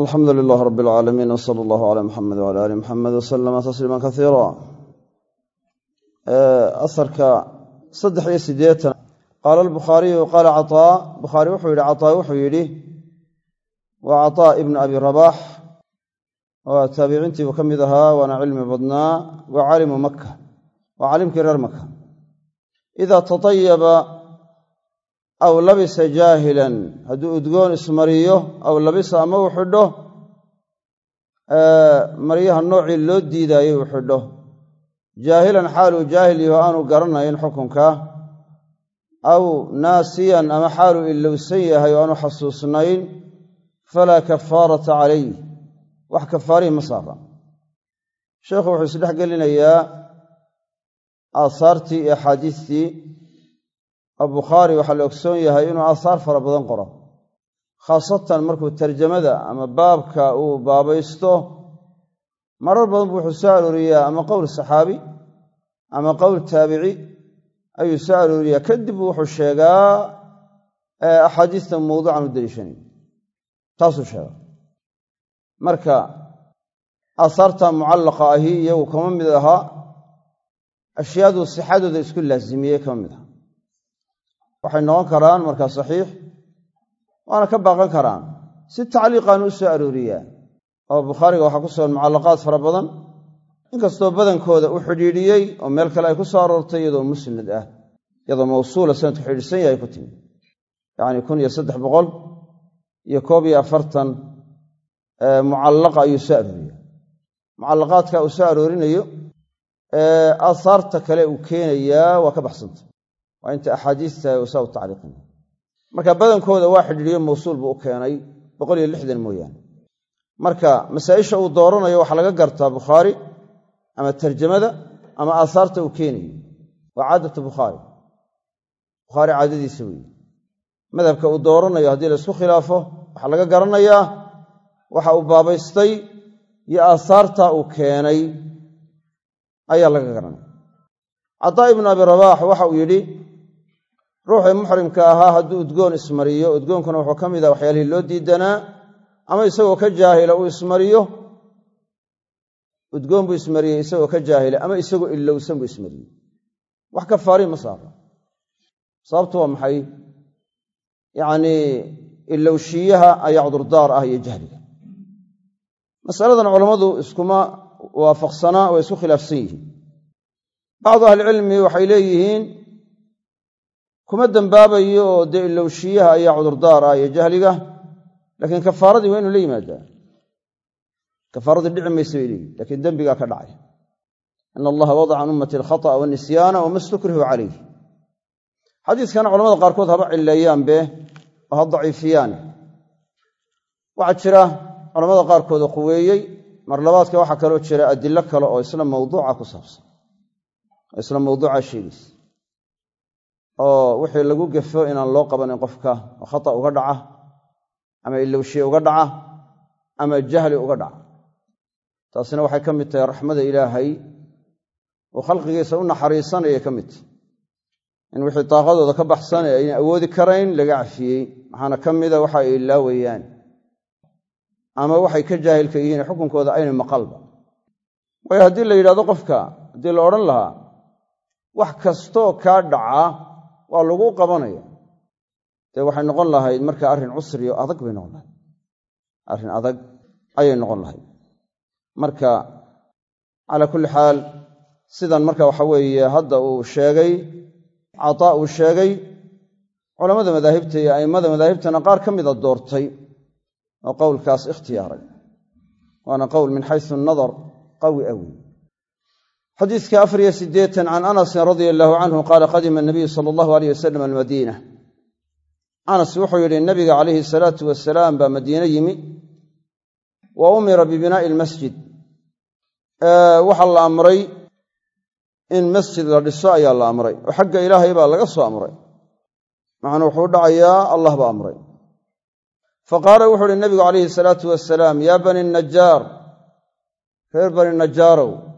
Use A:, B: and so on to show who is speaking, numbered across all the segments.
A: alxamdu lilaah rab alcaalamiin w sala allahu calaa muxamed wala ali muxamed wasalama tasliima kaiira asarka saddex iyo siddeetan qaala albukhaariyu qaala cataa bukhaari wuxuu yidhi cataa wuxuu yidhi waa cataa ibnu abi rabaax waa taabiciintiibuu ka mid ahaa waana cilmi badnaa waa caalimu makka waa caalimkii reer maka idaa tatayaba aw labisa jaahilan hadduu udgoon ismariyo aw labisa ama uu xidho maryaha noocii loo diidaayey uu xidho. Jaahilan xaaluu jaahil yaho aanu garanayn xukunka aw naasiyan ama xaaluu ilowsan yahay oo aanu xasuusnayn falaa kafaarata calayh wax kafaarihi ma saara sheekhu wuxuu isdhex gelinayaa aasaartii iyo axaadiistii bukhaari waxaa la ogsoon yahay inuu aahaar fara badan qoro. Khaasatan markuu tarjamada ama baabka uu baabaysto marar badan buu wuxuu soo arooriyaa ama qowl saxaabi ama qowl taabici ayuu soo arooriyaa kadib wuxuu sheegaa axaadiista mawduucan u daliishanay taasuu sheegaa marka aahaarta mucallaqa ahi iyagu kama mid ahaa ashyaadu sixadooda isku laasimiyey kama mid aha waxay noqon karaan markaa saxiix waana ka baaqan karaan. Si tacliiqaanu u soo arooriyaa oo bukhaariga waxaa ku sugan mucallaqaad fara badan inkastoo badankooda u xidhiidhiyey oo meel kale ay ku soo aroortay iyadoo musnad ah iyadoo mawsuula sanadku xidhiidhsan yahay ku timi. Yacni kun iyo saddex boqol iyo koob iyo afartan mucallaqa ayuu soo arooriya. Mucallaqaadka uu soo aroorinayo aahaarta kale uu keenayaa waa ka baxsanta waa inta axaadiista usaa u tacliiqina marka badankooda waa xidhiidhiyo mawsuul buu u keenay boqol iyo lixdan mooyaane. Marka masaa'isha uu dooranayo waxaa laga gartaa bukhaari ama tarjamada ama aahaarta uu keenayo waa caadatu bukhaari bukhaari caadadiisa weeye. Madhabka uu dooranayo haddii la isku khilaafo waxaa laga garanayaa waxa uu baabaystay iyo aahaarta uu keenay ayaa laga garanaya. Cataa ibnu abi rabaax waxa uu yidhi ruuxii muxrimka ahaa hadduu udgoon ismariyo udgoonkuna wuxuu ka mid ah waxyaalihii loo diidanaa ama isagoo ka jaahila uu ismariyo udgoon buu ismariyey isagoo ka jaahila ama isagoo ilowsan buu ismariyey. Wax kafaari ma saara sababtu waa maxay? Yacnii ilowshiyaha ayaa cudurdaar ah iyo jahliga. Masaladan culammadu iskuma waafaqsanaa way isku khilaafsan yihiin. Bacdu ahlicilmi waxay leeyihiin kuma dembaabayo oo dee ilowshiyaha ayaa cudurdaar ah iyo jahliga laakiin kafaaradii waa inuu la yimaadaa. Kafaaradii dhici maysa bay leeyihiin lakiin dembigaa ka dhacay. Ina allaha wadaca can ummati alkhata'a wanisyaana wama stukrihu calayh xadiiskana culamada qaarkood haba cilleeyaanbe oo ha daciifiyaane waxaa jira culamada qaarkood oo quweeyey mar labaadka waxaa kaloo jira adilo kale oo isla mawduuca ku saabsan. Isla mawduuca sheegaysa oo wixii lagu gefo inaan loo qabanin qofka oo khata uga dhaca ama ilowshiye uga dhaca ama jahli uga dhaca. Taasina waxay ka mid tahay raxmada ilaahay uu khalqigiisa u naxariisanayay ka mid in wixii daaqadooda ka baxsan ee ayna awoodi karayn laga cafiyey waxaana ka mida waxa ay ilaawayaan ama waxay ka jaahilka yihiin xukunkooda ayna maqalba waayo haddii la yidhahdo qofka haddii la odhan lahaa wax kastoo kaa dhaca waa lagu qabanaya dee waxay noqon lahayd marka arrin cusriyo adag bay noqon lahayd. Arrin adag ayay noqon lahayd. Marka calaa kulli xaal sidan marka waxa weeye hadda uu sheegay cataa uu sheegay culammada madaahibta iyo a'immada madaahibtana qaar ka mida doortay oo qowlkaas ikhtiyaaray waana qowl min xaysu nadar qawi awi xadiiska afar iyo siddeetan can anasin radia allaahu canhu qaala qadima anabiyu sala allahu aleyh wasalam almadiina. Anas wuxuu yidhi nabiga calayhi salaatu wasalaam baa madiine yimi wa umira bibinaa'i almasjid. Waxaa la amray in masjid la dhiso ayaa la amray oo xagga ilaahay baa laga soo amray. Macnuu wuxuu dhacayaa allah baa amray. Fa qaala wuxuu uhi nabigu calayhi salaatu wasalaam yaa bani najaar reer bani najaarow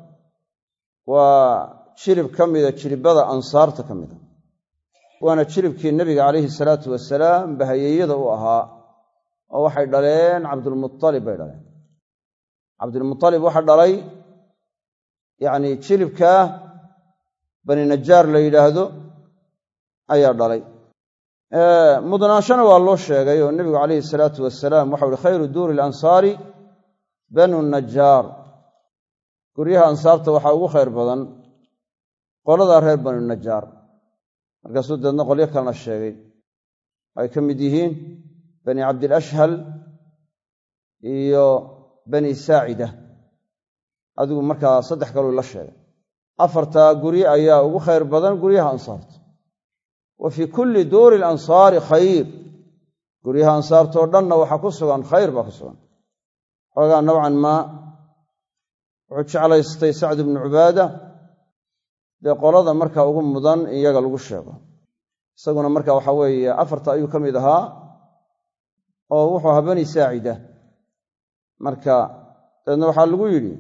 A: waa jirib ka mida jiribbada ansaarta ka mida. Waana jiribkii nebiga calayhi salaatu wasalaam bahayeeyada u ahaa oo waxay dhaleen cabdulmualib bay dhaleen. Cabdulmualib waxa dhalay yacni jilibkaa bani najaar la yidhaahdo ayaa dhalay. Mudnaanshana waa loo sheegay oo nebigu calayhi salaatu wasalaam waxau uhi khayru duuri alansaari banu najaar guryaha ansaarta waxaa ugu khayr badan qoladaa reer banu najaar markaasuu deedna qolyo kalena sheegay. Ay ka mid yihiin bani cabdilashhal iyo bani saacida. Adigu markaa saddex kaluu la sheegay. Afartaa guri ayaa ugu khayr badan guryaha ansaarta. Wa fii kulli duuri alansaari khayr. Guryaha ansaartoo dhanna waxaa ku sugan khayr baa ku sugan. Xoogaa nowcan maa wuxuu jeclaystay sacd ibnu cubaada. Dee qolada marka ugu mudan in iyaga lagu sheego. Isaguna marka waxa weeye afarta ayuu ka mid ahaa oo wuxuu ahaa bani saacida. Marka dabeedna waxaa lagu yidhi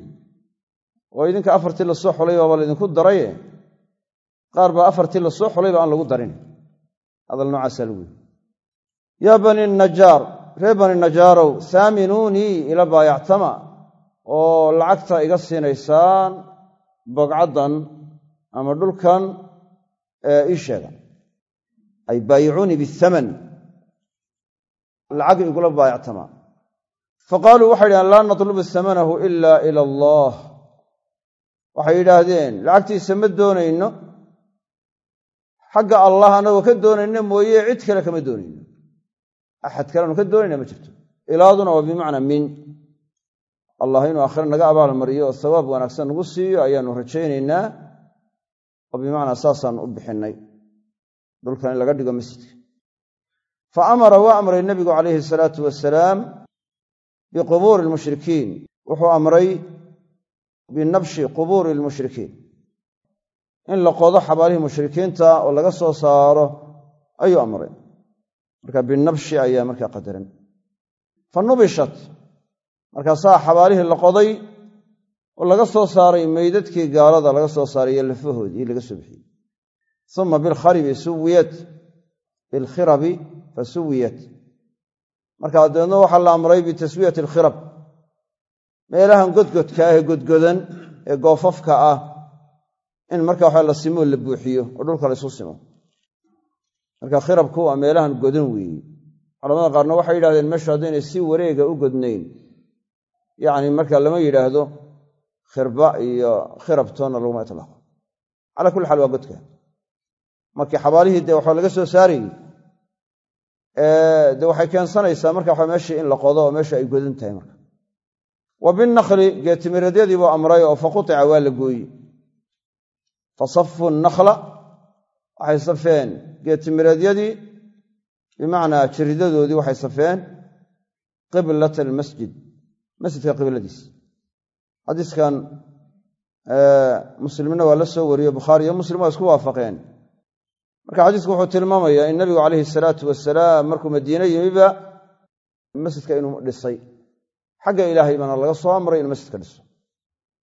A: oo idinka afartii la soo xulay baaba laydinku daraye? Qaar baa afartii la soo xulayba aan lagu darin. Hadal noocaasaa lagu yidhi. Yaa bani najaar reer bani najaarow saaminuunii ila baayactama oo lacagta iga siinaysaan bogcaddan ama dhulkan ii sheega. Ay baayicuunii biaman lacag igula baayactama fa qaaluu waxay yidhahdeen laa natlubu samanahu ila ila allah. Waxay yidhaahdeen lacagtiisa ma doonayno. Xagga allah annagoo ka doonayno mooye cid kale kama doonayno. Axad kaleanu ka doonayna ma jirto. Ilaaduna waa bimacnaa min allah inuu aakhire naga abaalmariyo oo sawaab wanaagsan nagu siiyo ayaanu rajaynaynaa. Oo bimacnaa saasaan u bixinnay dhulkan in laga dhigo masjidka fa amara waa amray nebigu calayhi salaatu wasalaam biqubuuri almushrikiin wuxuu amray binabshi qubuuri almushrikiin in la qodo xabaalihii mushrikiinta oo laga soo saaro ayuu amray. Marka binabshi ayaa markaa qadaran fa nubishat markaasaa xabaalihii la qoday oo laga soo saaray meydadkii gaalada laga soo saaray iyo lafahoodii laga soo bixiyey. Uma bilkharibi suwiyat bilkhirabi fa suwiyat. Markaa dabeedna waxaa la amray bitaswiyati alkhirab meelahan godgodka ah ee godgodan ee goofafka ah in marka waxa la simoo la buuxiyo oo dhulka la simo. Marka khirabku waa meelahan godan weeye culamada qaarna waxay yidhahdeen meeshu haddaynay si wareega u godnayn yacni marka lama yidhaahdo khirba iyo khirabtoonna laguma itlaaqo. Calaa kulli xaal waa godka. Markii xabaalihii dee waxaa laga soo saarayey dee waxay keensanaysaa marka waxa meeshii in la qodo oo meesha ay godan tahay marka. Wa binnakhli geetimireedyadii buu amray oo faqutica waa la gooyi fa safu nakhla waxay safeen. Geetimireedyadii bimacnaa jiridadoodii waxay safeen. Qiblata almasjid masjidka qibladiis xadiiskan muslimna waa la soo wariye bukhaari iyo muslim waa isku waafaqeen. Marka xadiisku wuxuu tilmaamayaa in nabigu calayhi salaatu wasalaam markuu madiine yimiba masjidka inuu dhisay. Xagga ilaahay baana laga soo amray inuu masjidka dhiso.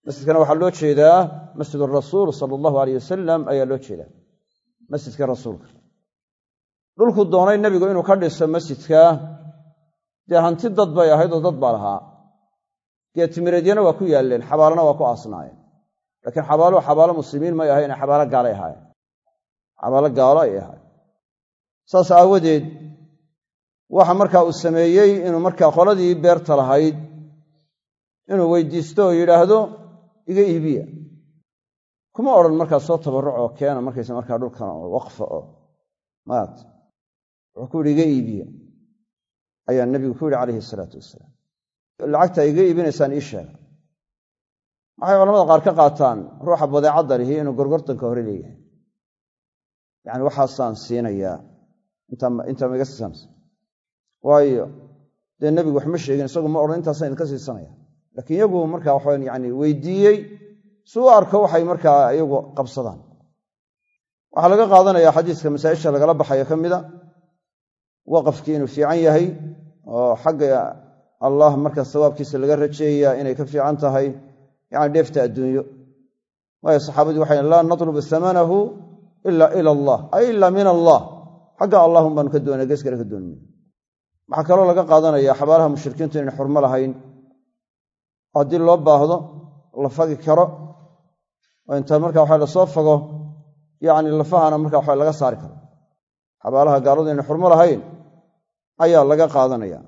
A: Masjidkana waxaa loo jeedaa masjid rasuul sala allahu aleyh wasalam ayaa loo jeedaa. Masjidka rasuulka. Dhulkuu doonay nebigu inuu ka dhiso masjidka dee hanti dad bay ahayd oo dad baa lahaa geetimireedyana waa ku yaalleen xabaalana waa ku aasnaayeen. Laakiin xabaaluhu xabaalo muslimiin may ahayn xabaalo gaalay ahaayeen. Xabaalo gaalo ay ahaayeen. Saas aawadeed waxa markaa uu sameeyey inuu markaa qoladii beerta lahayd inuu weydiisto oo yidhaahdo iga iibiya. Kuma odhan markaa soo tabarruc oo keena markaysa markaa dhulkan waqfa oo maat wuxuu ku yidhi iga iibiya. Ayaa nebigu ku yidhi calayhi salaatu wasalaam lacagta iga iibinaysaan ii sheega waxay culamada qaar ka qaataan ruuxa badeecadda lihi inuu gorgortanka hore leeyahay? Yacani waxaasaan siinayaa. Intaa ma iga siisanaysa waayo dee nebigu wax ma sheegin isagu ma odhan intaasaan idinka siisanaya laakiin iyagu markaa waxaan yani weydiiyey si u arko waxay markaa iyagu qabsadaan. Waxaa laga qaadanaya xadiiska masaa'isha lagala baxayo ka mida waqafkii inuu fiican yahay oo xagga allah marka sawaabkiisa laga rajeeyaa inay ka fiican tahay yani dheefta adduunyo. Waayo saxaabadii waxay laa natlubu amanahu ila ila allah ay ila min allah. Xagga allahum baanu ka doonay gees kale ka doonmi waxaa kaloo laga qaadanaya xabaalaha mushrikiintu inayna xurmo lahayn. Haddii loo baahdo la fagi karo oo inta marka waxa la soo fago yacni lafahana marka waxa laga saari karo. Xabaalaha gaaladu inayna xurmo lahayn ayaa laga qaadanaya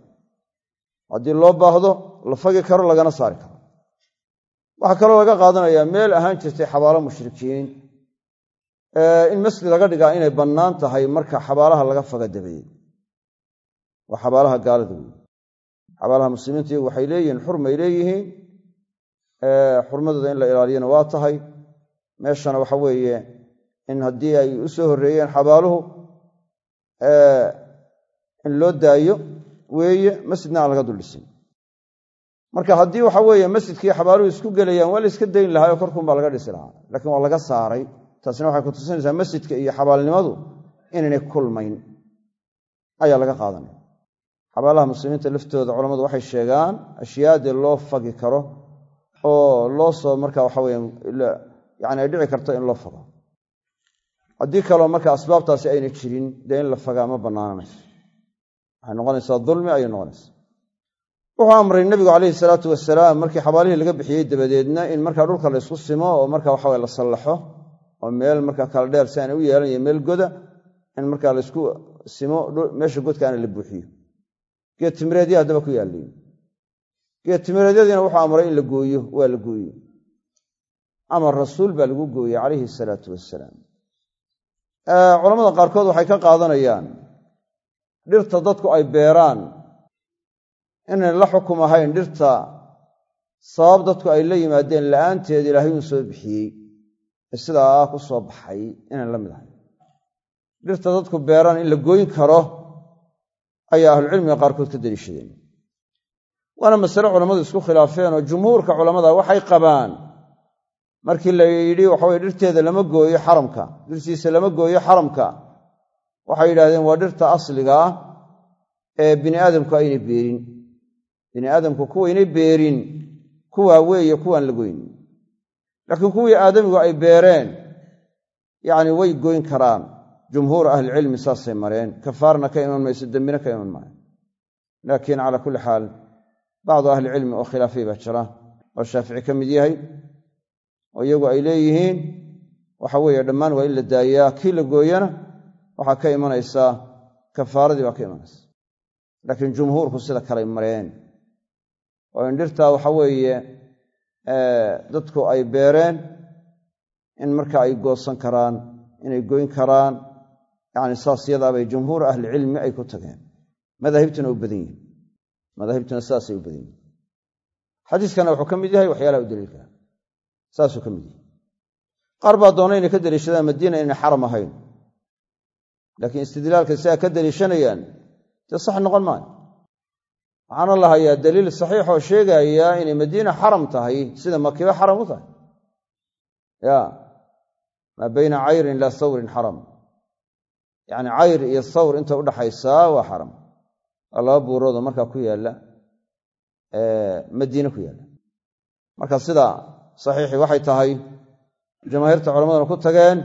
A: haddii loo baahdo la fagi karo lagana saari karo. Waxaa kaloo laga qaadanayaa meel ahaan jirtay xabaalo mushrikiin. In masjid laga dhigaa inay bannaan tahay marka xabaalaha laga faga dabadeed waa xabaalaha gaalada wey xabaalaha muslimiinta iyagu waxay leeyihiin xurmay leeyihiin. Xurmadooda in la ilaaliyana waa tahay. Meeshana waxa weeye in haddii ay u soo horreeyeen xabaaluhu in loo daayo weeye masjidna aan laga duldhisin marka haddii waxa weeye masjidkii xabaaluhu isku gelayaan waa la iska dayn lahaa oo korkuunbaa laga dhisi lahaa. Laakiin waa laga saaray. Taasina waxay ku tusinaysaa masjidka iyo xabaalnimadu inaynay kulmayn. Ayaa laga qaadanaya xabaalaha muslimiinta laftooda culammadu waxay sheegaan ashyaadii loo fagi karo oo loo soo marka waxa weye yani ay dhici karto in loo fago. Haddii kaloo marka asbaabtaasi ayna jirin dee in la fagaa ma bannaananayso waxay noqonaysaa dulmi ayay noqonaysaa. Wuxuu amray nebigu calayhi salaatu wasalaam markii xabaalihii laga bixiyey dabadeedna in markaa dhulka la ysku simo oo marka waxawe la sallaxo oo meel marka kala dheer si aanay u yeelanaya meel goda in markaa laysku simo meesha godkaana la buuxiyo. Geed timireedya haddaba ku yaalliin. Geed timireedyadiina wuxuu amray in la gooyo waa la gooye amar rasuul baa lagu gooyey calayhi salaatu wasalaam culamada qaarkood waxay ka qaadanayaan dhirta dadku ay beeraan. Inayn la xukum ahayn dhirta sabab dadku ay la yimaadeen la'aanteed ilaahay uu soo bixiyey. Ee sidaa ku soo baxay inayn la mid ahayn. Dhirta dadku beeraan in la gooyn karo ayaa ahlucilmiga qaarkood ka deliishadeen. Waana masale culammadu isku khilaafeen oo jumhuurka culammada waxay qabaan. Markii la yidhi waxaweye dhirteeda lama gooyo xaramka. Dhirtiisa lama gooyo xaramka waxay yidhahdeen waa dhirta asliga ah ee bini aadamku aynay beerin. Bini aadamku kuwaynay beerin kuwaa weeye kuwaan la goynin. Laakiin kuwii aadamigu ay beereen yacni way goyn karaan. Jumhuur ahlicilmi saasay mareen. Kafaarna ka iman mayso dembina ka iman maayo. Laakiin calaa kulli xaal bacdu ahlicilmi oo khilaafay baa jira. Oo shaafici ka mid yahay oo iyagu ay leeyihiin waxa weeye dhammaan waa in la daayaa. Kii la gooyana waxaa ka imanaysaa kafaaradii baa ka imanaysa. Laakiin jumhuurku sida kalay mareen. Oo in dhirtaa waxa weeye dadku ay beereen in marka ay goosan karaan inay goyn karaan. Yacni saas yadaabay jumhuur ahlicilmi ay ku tageen. Madaahibtuna u badan yihiin madaahibtuna sidaasay u badan yihiin xadiiskana wuxuu ka mid yahay waxyaalaha u daliilka. Saasuu ka mid yahay. Qaar baa doona inay ka deliishadaan madiina inay xaram ahayn laakiin istidlaalka si ay ka deliishanayaan dee sax noqon maayo waxaana la hayaa daliil saxiixoo sheegaya inay madiina xaram tahay sida makiba xaram u tahay. Ya maa bayna cayrin ilaa sawrin xaram. Yacni cayr iyo sawr inta udhaxaysaa waa xaram. Waa laba buuroodoo markaa ku yaalla madiine ku yaalla. Marka sida saxiixii waxay tahay jamaahiirta culamaduna ku tageen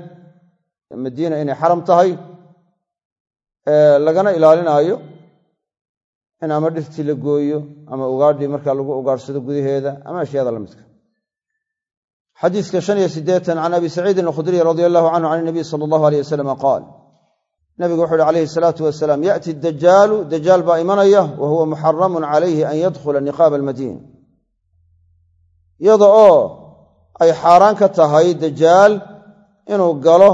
A: madiina inay xaram tahay lagana ilaalinaayo in ama dhirtii la gooyo ama ugaadhii markaa lagu ugaadhsado gudaheeda ama ashyaada la midka xadiiska shan iyo siddeetan can abi saciidin alkhudriy radia allahu canhu can inabiy sala allahu aleyh wasalam qaal nabigu wuxu uhi calayhi salaatu wasalaam yaati dajaalu dajaal baa imanaya wa huwa muxaramun calayhi an yadkhula niqaaba almadiina iyada oo ay xaaraan ka tahay dajaal inuu galo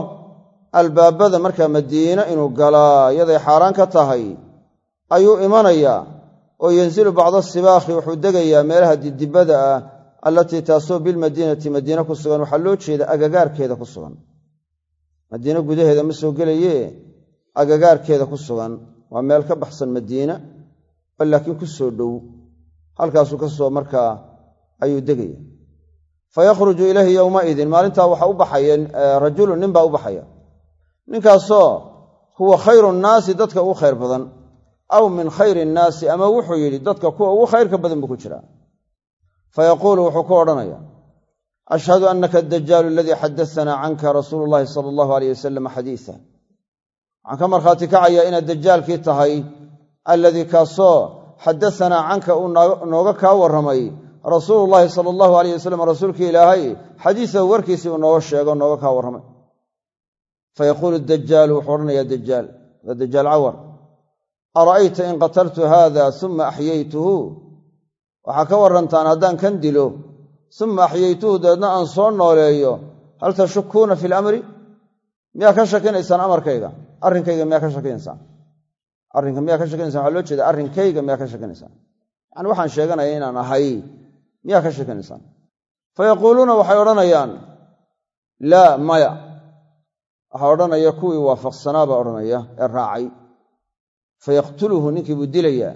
A: albaabada markaa madiina inuu galaa iyaday xaaraan ka tahay ayuu imanayaa oo yanzilu bacda sibaakhi wuxuu degayaa meelaha didibada ah allatii taasoo bilmadiinati madiine ku sugan. Waxaa loo jeeda agagaarkeeda ku sugan. Madiine gudaheeda ma soo gelaye agagaarkeeda ku sugan. Waa meel ka baxsan madiina oo laakiin ku soo dhow. Halkaasuu ka soo markaa ayuu degaya fa yakhruju ilayhi yowmaidin maalintaa waxaa u baxaya rajulun nin baa u baxaya ninkaasoo huwa khayru nnaasi dadka ugu khayr badan. Aw min khayri nnaasi ama wuxuu yidhi dadka kuwa ugu khayrka badan buu ku jiraa fa yaquulu wuxuu ku odhanaya ashhadu annaka adajaalu aladii xadasanaa canka rasuulu llahi sala allahu aleyh wasalam xadiisa waxaan ka markhaati kacayaa inaad dajaalkii tahay alladii kaasoo xadasanaa canka uu nooga kaa warramay rasuulu llaahi sala allahu alayh wasalam rasuulka ilaahay xadiisahu warkiisii uu nooga sheego nooga kaa warramay fa yaquulu dajaalu wuxuu odhanayaa dajaal waa dajaal cawar ara'ayta in qataltu haada suma axyaytuhu waxaa ka warrantaan haddaan kan dilo suma axyaytuhu dabeedna aan soo nooleeyo hal tashukuuna fi lamri miyaa ka shakinaysaan amarkayga arrinkayga miyaa ka shakinaysaan arrinka miyaa ka shakinaysaan waxaa loo jeeda arrinkayga miyaa ka shakinaysaan yacani waxaan sheeganaya inaan ahay miyaa ka shakinaysaan fa yaquuluuna waxay odhanayaan laa maya waxaa odhanaya kuwii waafaqsanaa baa odhanaya ee raacay. Fa yaqtuluhu ninkii buu dilayaa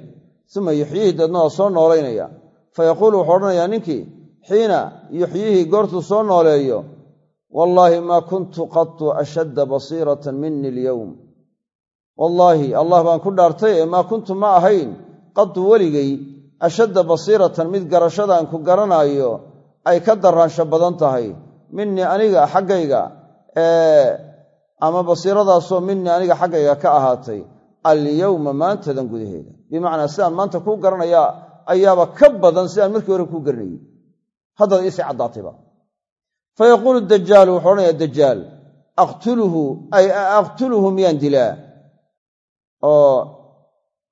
A: uma yuxyihi deedna soo noolaynaya. Fa yaquulu wuxuu odhanayaa ninkii xiina yuxyihi goortuu soo nooleeyo. Wallaahi maa kuntu qatu ashadda basiiratan mini alyowm. Wallaahi allah baan ku dhaartay ee maa kuntu ma ahayn qatu weligay ashadda basiiratan mid garashadaan ku garanaayo ay ka daraansho badan tahay. Minii aniga xaggayga ee ama basiiradaasoo minii aniga xaggayga ka ahaatay alyowma maantadan gudaheeda. Bimacnaa sidaan maanta kuu garanayaa ayaaba ka badan sidaan markii hore kuu garanayey haddaad iisii caddaatayba fa yaquulu dajaalu wuxuu odhanayaa dajaal aqtuluhu ay aqtuluhu miyaan dilaa? Oo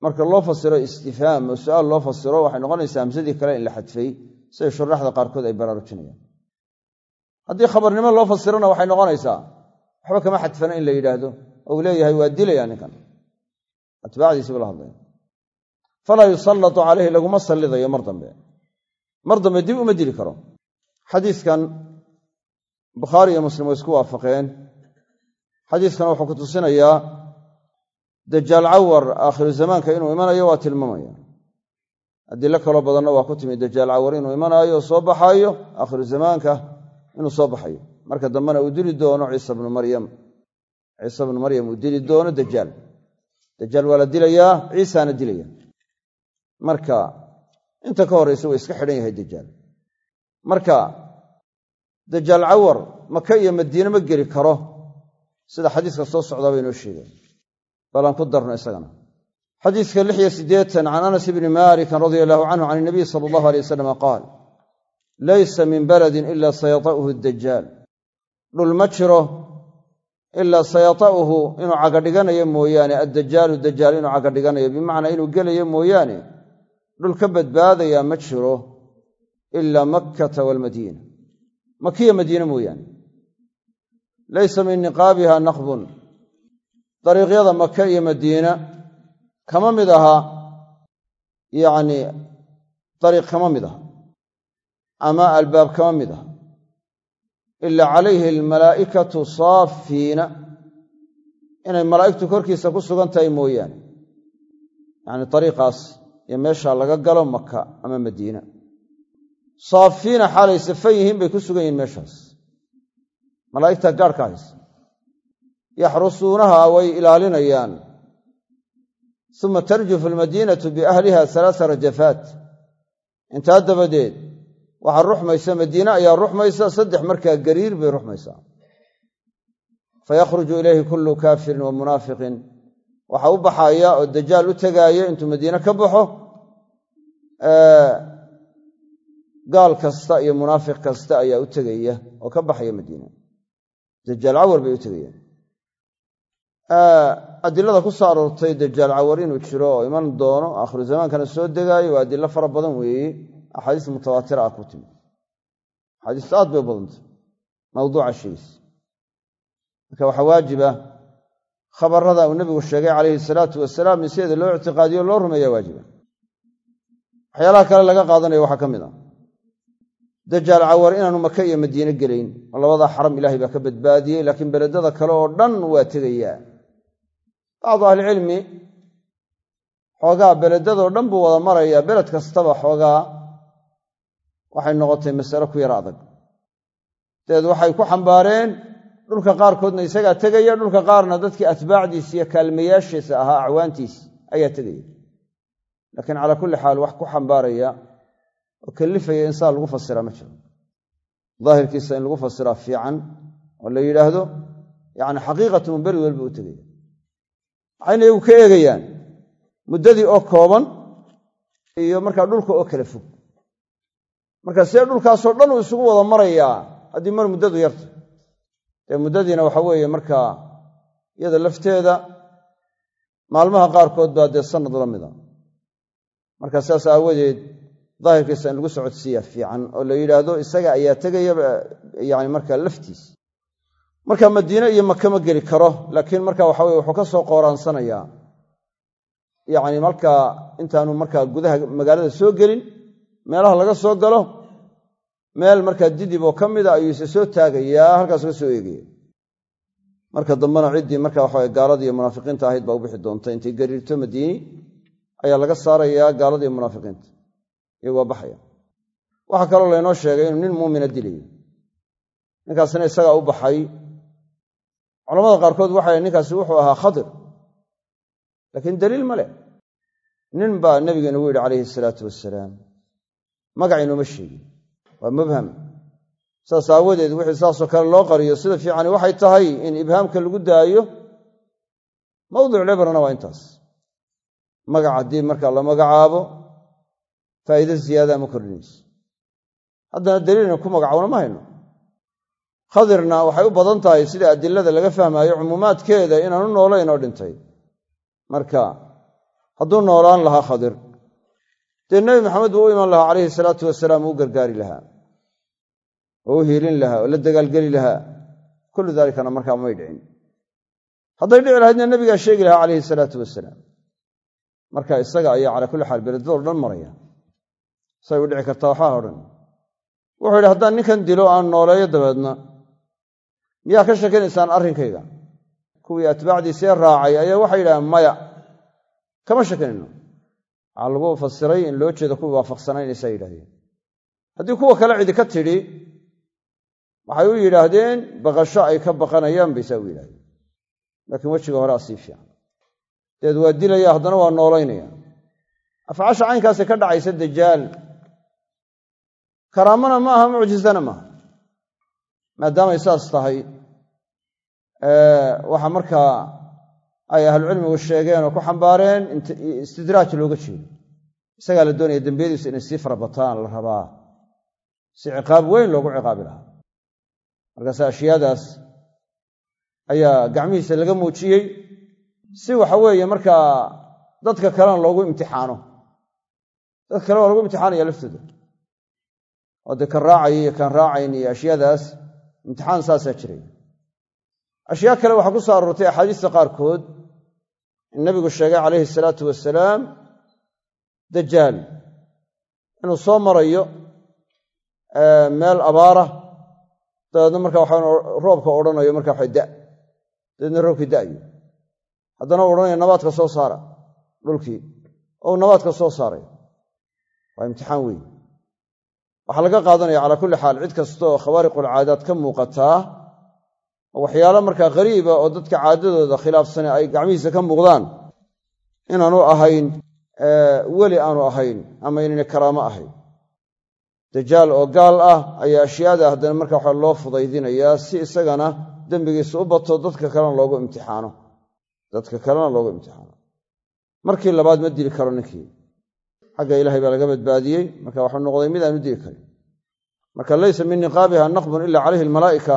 A: marka loo fasiro istifhaam oo su'aal loo fasiro waxay noqonaysaa hamsadii kale in la xadfay siday shuraxda qaarkood ay baraarujinayaan. Haddii khabarnimo loo fasirona waxay noqonaysaa waxba kama xadfana in la yidhaahdo. Oo uu leeyahay waa dilaya ninkan. Atbaacdiisiibu la hadlaya. Falaa yusallatu calayhi laguma sallidayo mar dambe. Mar dambe dib uma dili karo. Xadiiskan bukhaari iyo muslim way isku waafaqeen. Xadiiskan wuxuu ku tusinayaa dajaal cawar aakhiru zamaanka inuu imanayo waa tilmaamaya. Adilo kaloo badanna waa ku timi dajaal cawar inuu imanaayo soo baxaayo aakhiru zamaanka inuu soo baxayo marka dambena uu dili doono ciisa bnu maryam. Ciise bnu maryam uu dili doono dajaal dajaal waa la dilayaa ciisaana dilaya marka inta ka horraysa waa iska xidhan yahay dajaal marka dajaal cawar maka iyo madiine ma geli karo. Sida xadiiska soo socdaaba inoo sheegay bal aan ku darno isagana. Xadiiska lix iyo siddeetan can anas ibni malikin radia allahu canhu can inabiy sala allahu alay wasalam qaal laysa min baladin ila sayata'uhu dajaal dhul ma jiro ilaa sayata'uhu inuu cagadhiganayo mooyaane addajaalu dajaal inuu cagadhiganayo bimacnaa inuu gelayo mooyaane dhul ka badbaadayaa ma jiro ilaa makkata waalmadiina makiya madiine mooyaane. Laysa min niqaabiha naqbun. Dariiqyada maka iyo madiina kama mid aha yacnii dariiq kama mid aha. Ama albaab kama mid aha ila calayhi almalaa'ikatu saaffiina inay malaa'igtu korkiisa ku sugan tahay mooyaane. Yacni dariiqaas iyo meeshaa laga galo maka ama madiina. Saaffiina xaalay safan yihiin bay ku sugan yihiin meeshaas. Malaa'igta gaarhka haysa yaxrusuunaha way ilaalinayaan. Uma tarjufu almadiinatu biahliha alaasa rajafaat. Intaa dabadeed waxaa ruxmaysa madiine ayaa ruxmaysa saddex markaa gariir bay ruxmaysaa fayakhruju ilayhi kullu kaafirin wa munaafiqin waxa u baxaya oo dajaal u tegaaya intuu madiine ka baxo gaal kasta iyo munaafiq kasta ayaa u tegaya oo ka baxaya madiine dajaal cawar bay u tegayaan adilada ku aroortay dajaal cawar inuu jiro oo iman doono aakhiru zamaankana soo degaayo waa adilo fara badan weeye axaadiis mutawaatira ah ku timi axaadiistu aad bay u badantay. Mawduuca sheegiis marka waxaa waajiba khabarada uu nebigu sheegay calayhi salaatu wasalaam in sideeda loo ictiqaadiyo loo rumeeya waajiba. Waxyaalaha kale laga qaadanayo waxaa ka mid ah. Dajaal cawar inaanu maka iyo madiine gelayn oo labadaa xaram ilaahay baa ka badbaadiyey laakiin beledada kale oo dhan waa tegayaa. Bacdu ahlicilmi xoogaa beledadoo dhan buu wada marayaa beled kastaba xoogaa waxay noqotay masale ku yara adag. Dabeed waxay ku xambaareen dhulka qaarkoodna isagaa tegaya dhulka qaarna dadkii atbaacdiisa iyo kaalmayaashiisa ahaa acwaantiis ayaa tegaya. Laakiin calaa kulli xaal wax ku xambaaraya oo kallifaya in saa lagu fasiraa ma jiro. Daahirkiisa in lagu fasiraa fiican oo la yidhaahdo yacni xaqiiqatun beri walba u tegaya. Waxayna iyagu ka eegayaan muddadii oo kooban iyo markaa dhulka oo kala fog marka see dhulkaasoo dhan uu isugu wada marayaa haddii mar muddadu yarta. Dee muddadiina waxa weeye markaa iyada lafteeda maalmaha qaarkood baa dee sannad la mida. Marka saas aawadeed daahirkiisa in lagu socodsiiyaa fiican oo la yidhaahdo isaga ayaa tegayaba yani markaa laftiis. Marka madiine iyo maka ma geli karo laakiin marka waxa weye wuxuu ka soo qooraansanayaa. Yacni markaa intaanu markaa gudaha magaalada soo gelin meelaha laga soo galo meel markaa didib oo ka mida ayuu ise soo taagayaa halkaas uga soo eegaya marka dambena ciddii marka waxawe gaaladii munaafiqiinta ahayd baa u bixi doonta intay gariirto madiini ayaa laga saarayaa gaaladii munaafiqiinta iyagu waa baxaya. Waxaa kaloo laynoo sheegay inuu nin muumina dilayo. Ninkaasna isagaa u baxay. Culamada qaarkood waxay ninkaasi wuxuu ahaa khadir laakiin daliil ma leh. Nin baa nebiga inagu yidhi calayhi salaatu wasalaam magac sheegin. Waa mubham saas aawadeed wixii saasoo kale loo qariyo sida fiicani waxay tahay in ibhaamka lagu daayo mawdic cibrana waa intaas. Magac haddii marka la magacaabo faa'iide ziyaada ma kordhinayso. Haddana daliilna ku magacowna ma hayno. Khadirna waxay u badan tahay sida adilada laga fahmaayo cumuumaadkeeda inaanu noolayn oo dhintay. Marka hadduu noolaan lahaa khadir dee nebi maxamed buu u iman lahaa calayhi salaatu wasalaam uu gargaari lahaa. Oo u hiilin lahaa oo la dagaalgeli lahaa. Kullu dalikana markaa may dhicin hadday dhici lahaydna nebigaa sheegi lahaa calayhi salaatu wasalaam marka isaga ayaa calaa kulli xaal beledadoo dhan maraya. Say u dhici kartaa waxaa odhan. Wuxuu yidhi haddaan ninkan dilo aan nooleeyo dabeedna miyaa ka shakinaysaan arrinkayga? Kuwii atbaacdiisee raacay ayaa waxay yidhahdeen maya kama shakinayno waxaa lagu fasiray in loo jeedo kuwii waafaqsanaynaysaa yidhahdeen haddii kuwa kale cidi ka tidhi waxay u yidhaahdeen baqasho ay ka baqanayaan baysaa u yidhahdeen laakiin wejiga hore asii fiican. Deed waa dilaya haddana waa noolaynaya. Afcaasha caynkaasay ka dhacaysa dajaal. Karaamana ma aha mucjizana maaha maadaamay saas tahay waxa markaa ay ahlucilmigu sheegeen oo ku xambaareen istidraaj looga jeedo. Isagaa la doonaya dembiyadiisu inay sii farabataan la rabaa si ciqaab weyn loogu ciqaabi lahaa. Markaase ashyaadaas ayaa gacmihiisa laga muujiyey si waxa weeye markaa dadka kalena loogu imtixaano. Dadka kale waa lagu imtixaanaya laftooda. Oo dee kan raacaya iyo kan raacayn iyo ashyaadaas imtixaan saasaa jiray ashyaa kale waxaa ku soo aroortay axaadiista qaarkood. In nabigu sheegay calayhi salaatu wasalaam dajaal inuu soo marayo meel abaara. Dabeedna marka waxa roobka odhanayo marka waxa da dabeedna roobkii da'yo haddana u odhanaya nabaadka soo saara dhulkii. Ou nabaadka soo saaray waa imtixaan weyn. Waxaa laga qaadanaya calaa kulli xaal cid kasta oo khawaariqulcaadaad ka muuqataa waxyaalo markaa qariiba oo dadka caadadooda khilaafsane ay gacmihiisa ka muuqdaan. Inaanu ahayn weli aanu ahayn ama inayna karaamo ahayn. Dajaal oo gaal ah ayaa ashyaada haddana marka waxa loo fudaydinayaa si isagana dembigiisa u bato dadka kalena loogu imtixaano. Dadka kalena loogu imtixaano. Markii labaad ma dili karo ninkii. Xagga ilaahay baa laga badbaadiyey marka waxuu noqday mid aanu dili karin. Marka laysa min niqaabiha naqbun ila calayhi almalaa'ika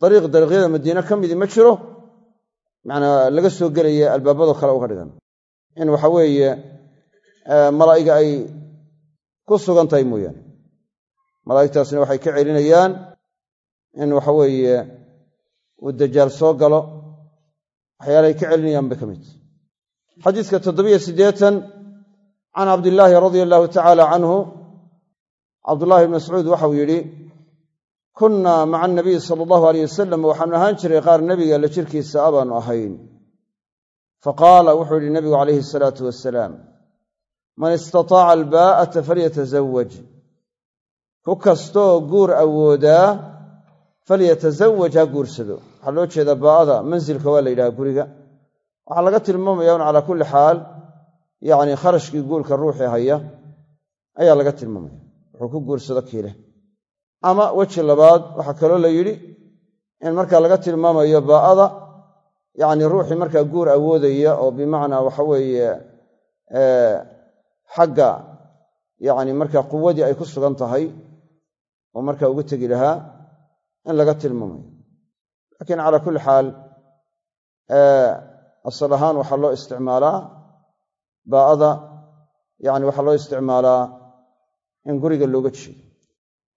A: dariiq dariiqyada madiine ka midii ma jiro. Macnaa laga soo gelaya albaabadoo kale uga dhigan. In waxa weeye malaa'iga ay ku sugan tahay mooyaane. Malaa'igtaasna waxay ka celinayaan in waxa weeye uu dajaal soo galo. Waxyaalahay ka celinayaan bay ka mid. Xadiiska toddobiyo siddeetan can cabdillaahi radia allahu tacaala canhu cabdullahi bn mascuud waxau yidhi kunna maca anabiyi sala allahu aleyh wasalam waxaanu ahaan jiray qaar nebiga la jirkiisa a baanu ahayn faqaala wuxuu yidhi nebigu calayhi asalaatu wasalaam man istataaca albaa'ata falyatazawaj ku kastoo guur awoodaa falyatasawaj ha guursado. Waxaa loo jeedaa baa'ada mansilka waa la yidhaha guriga. Waxaa laga tilmaamaya un calaa kulli xaal yacni kharashkii guurka ruuxii haya ayaa laga tilmaamaya. Wuxuu ku guursado kiileh ama weji labaad waxaa kaloo la yidhi in markaa laga tilmaamayo baa'ada yacni ruuxii markaa guur awoodaya oo bimacnaa waxa weeye xagga yacni marka quwadii ay ku sugan tahay oo markaa uga tegi lahaa in laga tilmaamayo. Laakiin calaa kulli xaal asal ahaan waxaa loo isticmaalaa baa'ada yacni waxaa loo isticmaalaa in guriga looga jeedo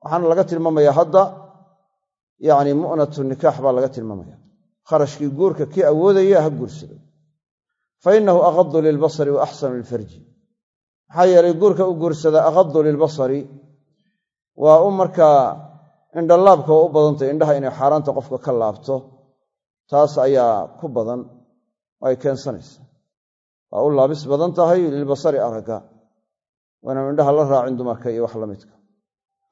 A: waxaana laga tilmaamayaa hadda yacni mu'natu nikaax baa laga tilmaamaya kharashkii guurka kii awoodaya ha guursado fa innahu aqadu lilbasari wa axsanu lilfarji maxaa yeelay guurka u guursada aqadu lilbasari waa u markaa indhalaabka waa u badantay indhaha inay xaaraanta qofka ka laabto taas ayaa ku badan oo ay keensanaysaa waa u laabis badan tahay lilbasari aragga waynaan indhaha la raacin dumarka iyo wax la midka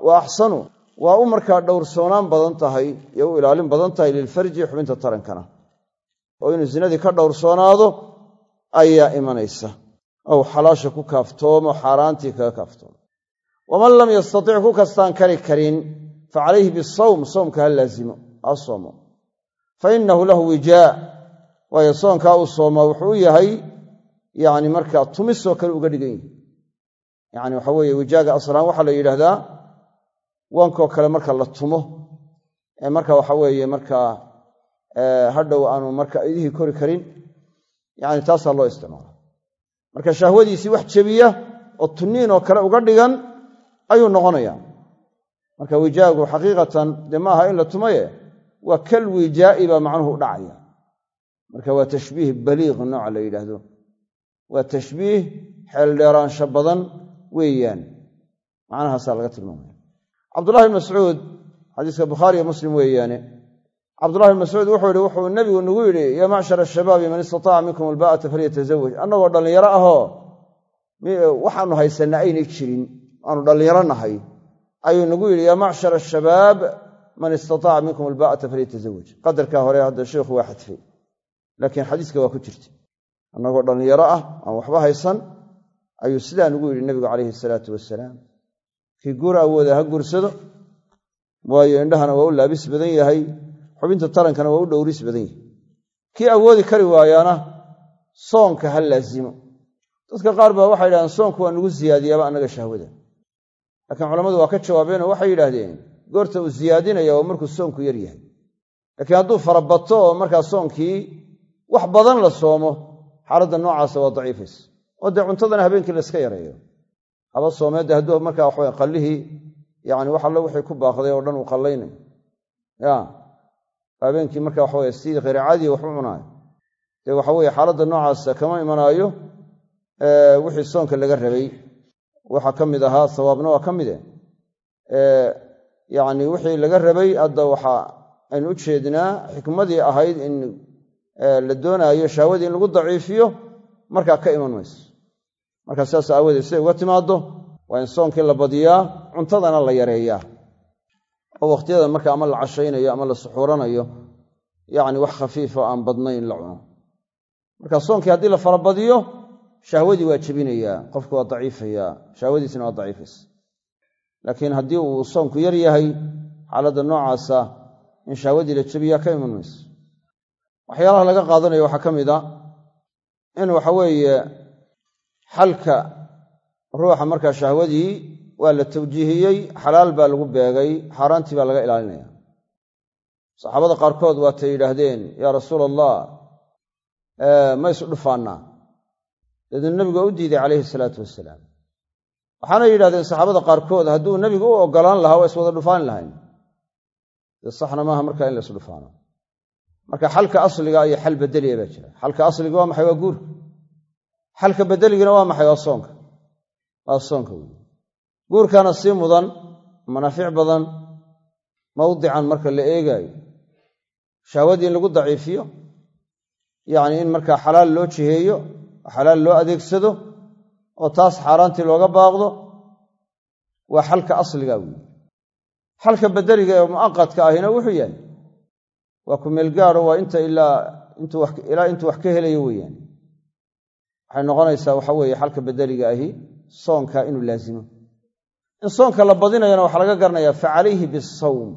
A: wa axsanu waa u markaa dhowrsoonaan badan tahay iyo u ilaalin badan tahay lilfarji xubinta tarankana. Oo inuu zinadii ka dhowrsoonaado ayaa imanaysa. Ou xalaasha ku kaaftoomo xaaraantii kaga kaaftoomo. Waman lam yastatic ku kastaan kari karin fa calayhi bisawm soomka ha laazimo ha soomo. Fa innahu lahu wijaa waayo soonkaa uu soomaa wuxuu u yahay yacni markaa tumisoo kale uga dhigan yihi yacni waxa weeye wijaaga aslaan waxaa la yidhaahdaa wankoo kale marka la tumo marka waxa weeye markaa hadhow aanu marka idihii kori karin yacni taasaa loo isticmaala marka shahwadiisii wax jebiya oo tunniin oo kale uga dhigan ayuu noqonayaa. Marka wijaagu xaqiiqatan dee ma aha in la tumaye? Waa kal wijaa'i baa macnuhu u dhacaya. Marka waa tashbiih baliiq nooca la yidhaahdo. Waa tashbiih xeeldheeraansho badan weeyaan. Macnahaasaa laga tilmaamaya cabdullahi bn mascuud xadiiska bukhaariyo muslim weeyaane. Cabdullahi bn mascuud wuxuu yihi wuxuu nebigu nagu yidhi yaa macshar ashabaabi man istataaca minkum albaa'ata falyatazawaj annagoo dhallinyaro ahoo waxaanu haysanna aynay jirin aanu dhallinyaro nahay. Ayuu nagu yidhi yaa macshar ashabaab man istataaca minkum albaa'ata falyatazawaj qadarkaa hore hadda sheikhu waa xadfay laakiin xadiiska waa ku jirta. Annagoo dhallinyaro ah aan waxba haysan ayuu sidaa nugu yidhi nebigu calayhi salaatu wasalaam kii guur awooda ha guursado. Waayo indhahana waa u laabis badan yahay. Xubinta tarankana waa u dhowris badan yahay. Kii awoodi kari waayaana soonka ha laasimo dadka qaar baa waxay yidhahdeen soonku waa nugu siyaadiyaaba annaga shahwada. Laakiin culammadu waa ka jawaabeenoo waxay yidhaahdeen goorta uu siyaadinaya waa markuu soonku yar yahay. Laakiin hadduu farabato oo markaa soonkii wax badan la soomo xaaladda noocaasa waa daciifaysa. Oo dee cuntadana habeenkii la iska yareeyo haba soomeedde hadduu markaa waxawe qallihii yacni wax allo wixii ku baaqday oo dhan uu qallaynayo ya habeenkii marka waxaweye sidii kheyr caadiya wax u cunaayo. Dee waxaweye xaaladda noocaasa kama imanaayo wixii soonka laga rabay. Waxaa ka mid ahaa sawaabna waa ka mide yacni wixii laga rabay hadda waxa aynu u jeednaa xikmadii ahayd in la doonaayo shahwadii in lagu daciifiyo markaa ka iman mayso markaa sidaas aawadeed siday uga timaaddo waa in soonkii la badiyaa cuntadana la yareeyaa. Oo wakhtiyada marka ama la cashaynayo ama la suxuuranayo yacni wax khafiifo aan badnayn la cuno. Marka soonkii haddii la farabadiyo shahwadii waa jebinayaa qofku waa daciifayaa shahwadiisna waa daciifaysa laakiin haddii uu soonku yar yahay xaaladda noocaasa in shahwadii la jebiyaa ka iman mayso. Waxyaalaha laga qaadanayo waxaa ka mid a in waxa weeye xalka ruuxa markaa shahwadii waa la tawjiihiyey xalaal baa lagu beegay xaaraantii baa laga ilaalinaya. Saxaabada qaarkood waatay yidhaahdeen yaa rasuula allah ma isu dhufaannaa deedna nebigu u diiday calayhi salaatu wasalaam waxaana yidhahdeen saxaabada qaarkood hadduu nebigu u ogolaan lahaa waa iswada dhufaani lahayn. Dee saxna maaha markaa in la isdhufaano marka xalka asliga iyo xal bedeliya baa jira. Xalka asliga waa maxay? Waa guurka xalka bedeligina waa maxay waa soonka? Waa soonka wey guurkaana sii mudan manaafic badan mawdican marka la eegaayo shahwadii in lagu daciifiyo yacni in markaa xalaal loo jiheeyo xalaal loo adeegsado oo taas xaaraantii looga baaqdo waa xalka asliga weyi xalka bedeliga ee mu'aqadka ahina wuxuu yahay waa ku meelgaado waa inta ilaa intuu wax ka helayo weeyaan waxay noqonaysaa waxa weeye xalka bedeliga ahi soonka inuu laazimo. In soonka la badinayana waxaa laga garanayaa fa calayhi bisawm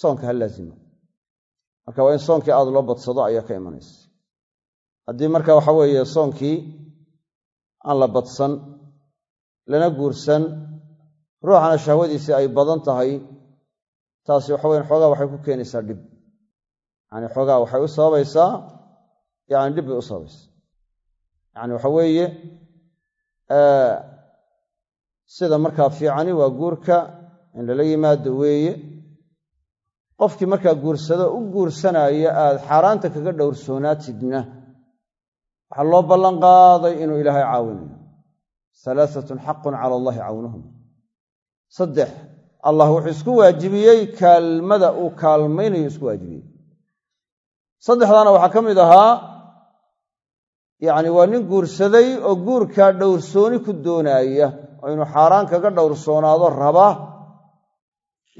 A: soonka ha laazimo. Marka waa in soonkii aad loo badsado ayaa ka imanaysa. Haddii marka waxa weeye soonkii aan la badsan lana guursan ruuxana shahwadiisii ay badan tahay taasi waxa weyan xoogaa waxay ku keenaysaa dhib. Yacani xoogaa waxay u sababaysaa yani dhib bay u sababaysaa yacani waxa weeye sida markaa fiicani waa guurka in lala yimaado weeye. Qofkii markaa guursado u guursanaya aad xaaraanta kaga dhowrsoonaatidna waxaa loo ballan qaaday inuu ilaahay caawinayo alaaatun xaqun cala allahi cawnuhum saddex allah wuxuu isku waajibiyey kaalmada uu kaalmaynayo isku waajibiyey. Saddexdaana waxaa ka mid ahaa yacni waa nin guursaday oo guurkaa dhowrsooni ku doonaaya oo inuu xaaraan kaga dhowrsoonaado raba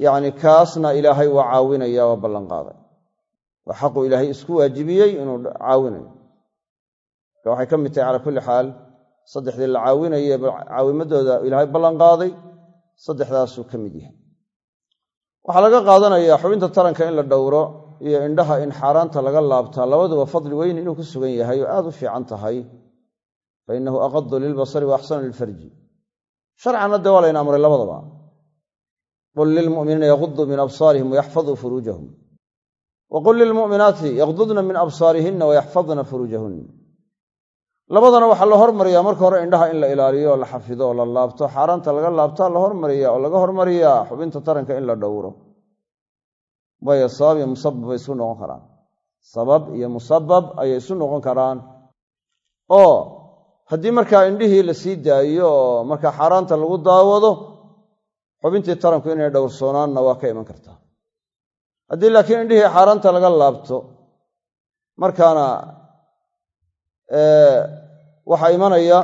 A: yacni kaasna ilaahay waa caawinaya waa ballanqaaday. Waa xaqu ilaahay isku waajibiyey inuu caawinayo. Marka waxay ka mid tahay calaa kulli xaal saddexdii la caawinaye caawimadooda ilaahay ballanqaaday saddexdaasuu ka mid yahay. Waxaa laga qaadanayaa xubinta taranka in la dhowro iyo indhaha in xaaraanta laga laabtaa labaduba fadli weyn inuu ku sugan yahay oo aad u fiican tahay fa innahu aqadu lilbasari wa axsanu lilfarji sharcanna dee waa layna amray labadaba. Qul lilmu'miniina yaquduu min absaarihim wayaxfaduu furuujahum wa qul lilmu'minaati yaqdudna min absaarihinna wayaxfadna furuujahunna labadana waxaa la hormariyaa marka hore indhaha in la ilaaliyo oo la xafido oo la laabto xaaraanta laga laabtaa la hormariya oo laga hormariyaa xubinta taranka in la dhowro waayo sabab iyo musabab bay isu noqon karaan. Sabab iyo musabab ayay isu noqon karaan. Oo haddii markaa indhihii la sii daayo oo markaa xaaraanta lagu daawado xubintii taranku inay dhowrsoonaanna waa ka iman kartaa. Haddii laakiin indhihii xaaraanta laga laabto markaana waxaa imanaya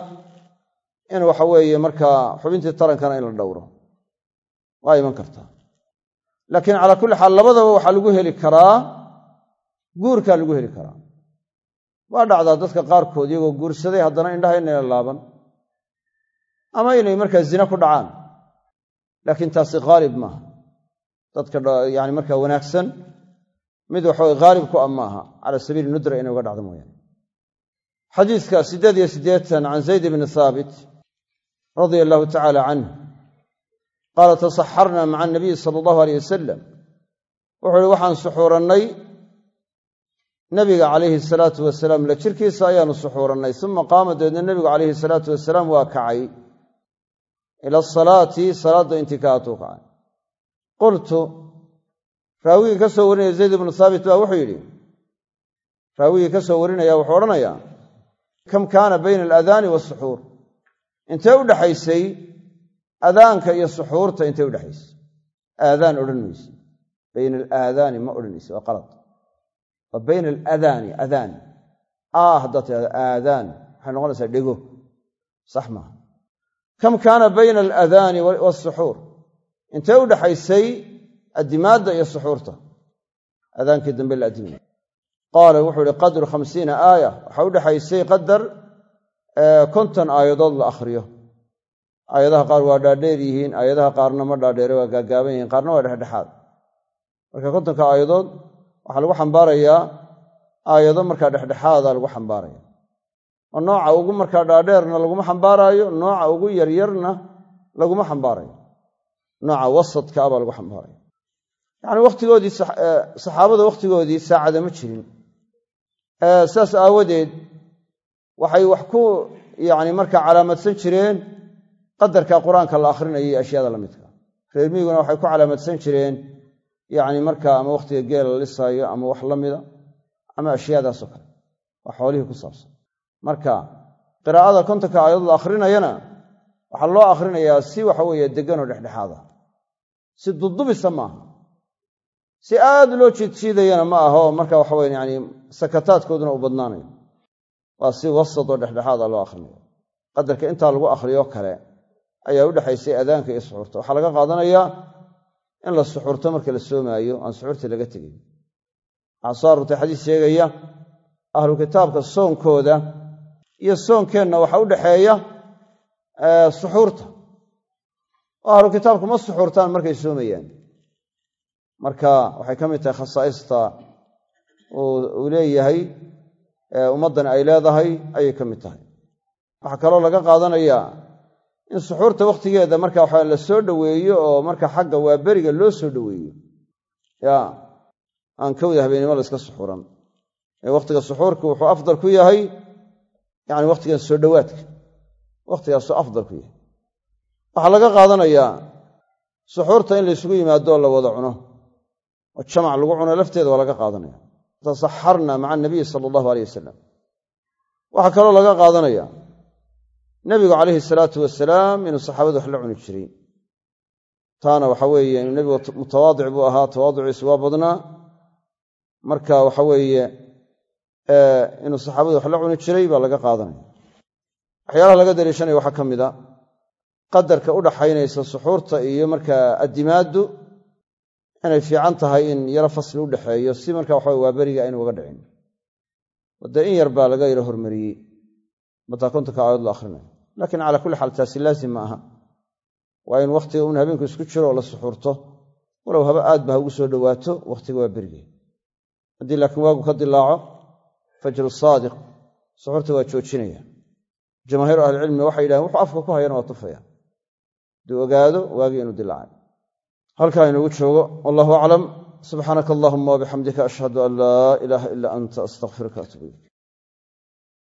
A: in waxa weeye markaa xubintii tarankana in la dhowro. Waa iman kartaa laakiin calaa kulli xaal labadaba waxaa lagu heli karaa guurkaa lagu heli karaa. Waa dhacdaa dadka qaarkood iyagoo guursaday haddana indhaha inayna laaban. Ama inay markaa zina ku dhacaan. Laakiin taasi khaalib maaha. Dadka yani markaa wanaagsan mid waxaweye haalib ku ah maaha. Cala sabiili nudra inay uga dhacdo mooyaane. Xadiidka siddeed iyo siddeetan can zayd bni haabit radia allahu tacaala canh qaala tasaxarna maca anabiyi sala allahu aleyh wasalam wuxuu uhi waxaan suxuurannay nabiga calayhi salaatu wasalaam la jirkiisa ayaanu suxuurannay uma qaama dabeedna nebigu calayhi salaatu wasalaam waa kacay ila asalaati salaadda intikaatuu kacay qultu raawigii ka soo warinaya zayd ibnu haabit baa wuxuu yidhi raawigii ka soo warinaya wuxuu odhanayaa kam kaana bayna alaadaani waasuxuur intee u dhaxaysay adaanka iyo suxuurta intee u dhexaysay aadaan odhan mayse bayna alaadaani ma odhanayse waa qalad. Waa bayna aladaani adaan ah haddaad tidhahdo aadaan waxay noqonaysaa dhego. Sax maaha. Kam kaana bayna aladaani waasuxuur intee u dhaxaysay addimaadda iyo suxuurta? Adaankii dambe la addimaya qaala wuxuu ihi qadru khamsiina aaya. Waxaa u dhexaysay qadar konton aayadood la akhriyo aayadaha qaar waa dhaadheer yihiin aayadaha qaarna ma dhaadheere waa gaagaaban yihiin qaarna waa dhexdhexaad. Marka kontonka aayadood waxaa lagu xambaarayaa aayado markaa dhexdhexaada lagu xambaaraya. Oo nooca ugu markaa dhaadheerna laguma xambaaraayo nooca ugu yaryarna laguma xambaarayo. Nooca wasadka a baa lagu xambaaraya. Yacni wakhtigoodii saxaabada wakhtigoodii saacada ma jirin. Saas aawadeed waxay wax ku yacni markaa calaamadsan jireen qadarka qur'aanka la akhrinayo iyo ashyaada la midka. Reer miyiguna waxay ku calaamadsan jireen yacni markaa ama wakhtiga geela la lisaayo ama wax la mida ama ashyaadaasoo kale. Waa xoolihii ku saabsan. Marka qiraa'ada kontonka aayadood la akhrinayana waxaa loo akhrinayaa si waxa weeye degganoo dhexdhexaada si dudubisa maaha si aad loo jiidjiidayana ma aha oo marka waxa weye yani sakataadkooduna u badnaanayo. Waa si wasatoo dhexdhexaada loo akhrinayo qadarka intaa lagu akhriyo kale ayaa u dhexaysay adaanka iyo suxuurta. Waxaa laga qaadanayaa in la suxuurto marka la soomaayo aan suxuurta laga tegin. Waxaa xadiis sheegaya ahlu kitaabka soonkooda iyo soonkeenna waxaa u dhexeeya suxuurta. Oo ahlu kitaabku ma suxuurtaan markay soomayaan. Marka waxay ka mid tahay khasaa'ista uu leeyahay ummaddan ay leedahay ayay ka mid tahay. Waxaa kaloo laga qaadanayaa in suxuurta wakhtigeeda marka waxa la soo dhoweeyo oo marka xagga waa beriga loo soo dhoweeyo. Ya aan kowda habeennimo la iska suxuuran. Ee wakhtiga suxuurka wuxuu afdal ku yahay yani wakhtigan soo dhowaadka. Wakhtigaasuu afdal ku yahay. Waxaa laga qaadanayaa suxuurta in laysugu yimaado oo la wada cuno. Oo jamac lagu cuno lafteeda waa laga qaadanaya. Tasaxarna maca anabiyi sala allahu aleyh wasalam waxaa kaloo laga qaadanaya nebigu calayhi salaatu wasalaam inuu saxaabadu wax la cuni jiray. Taana waxa weeye inuu nebigu mutawaadic buu ahaa tawaaduciisu waa badnaa. Marka waxa weeye inuu saxaabadu wax la cuni jiray baa laga qaadanaya. Waxyaalaha laga daliishanaya waxaa ka mid a qadarka u dhaxaynaysa suxuurta iyo markaa addimaaddu inay fiican tahay in yaro fasli u dhexeeyo si marka waxa waa beriga aynu uga dhicin. Wadee in yar baa laga yaro hormariyey. Bataa kontonka aayad la akhrinayo laakiin calaa kulli xaal taasi laazim ma aha. Waa in wakhtiga un habeenku isku jiro oo la suxuurto walow haba aad ba ha ugu soo dhowaato wakhtiga waa berige. Haddii laakiin waagu ka dilaaco fajru saadiq suxuurta waa joojinaya. Jamaahiiru ahlicilmi waxay yidhahdeen wuxuu afka ku hayana waa tufaya. Hadduu ogaado waagii inuu dilaacay. Halkaa inoogu joogo wallahu aclam. Subxaanaka allahuma wabixamdika ashhadu an laa ilaaha ilaa anta astaqfiruka atuub ilayk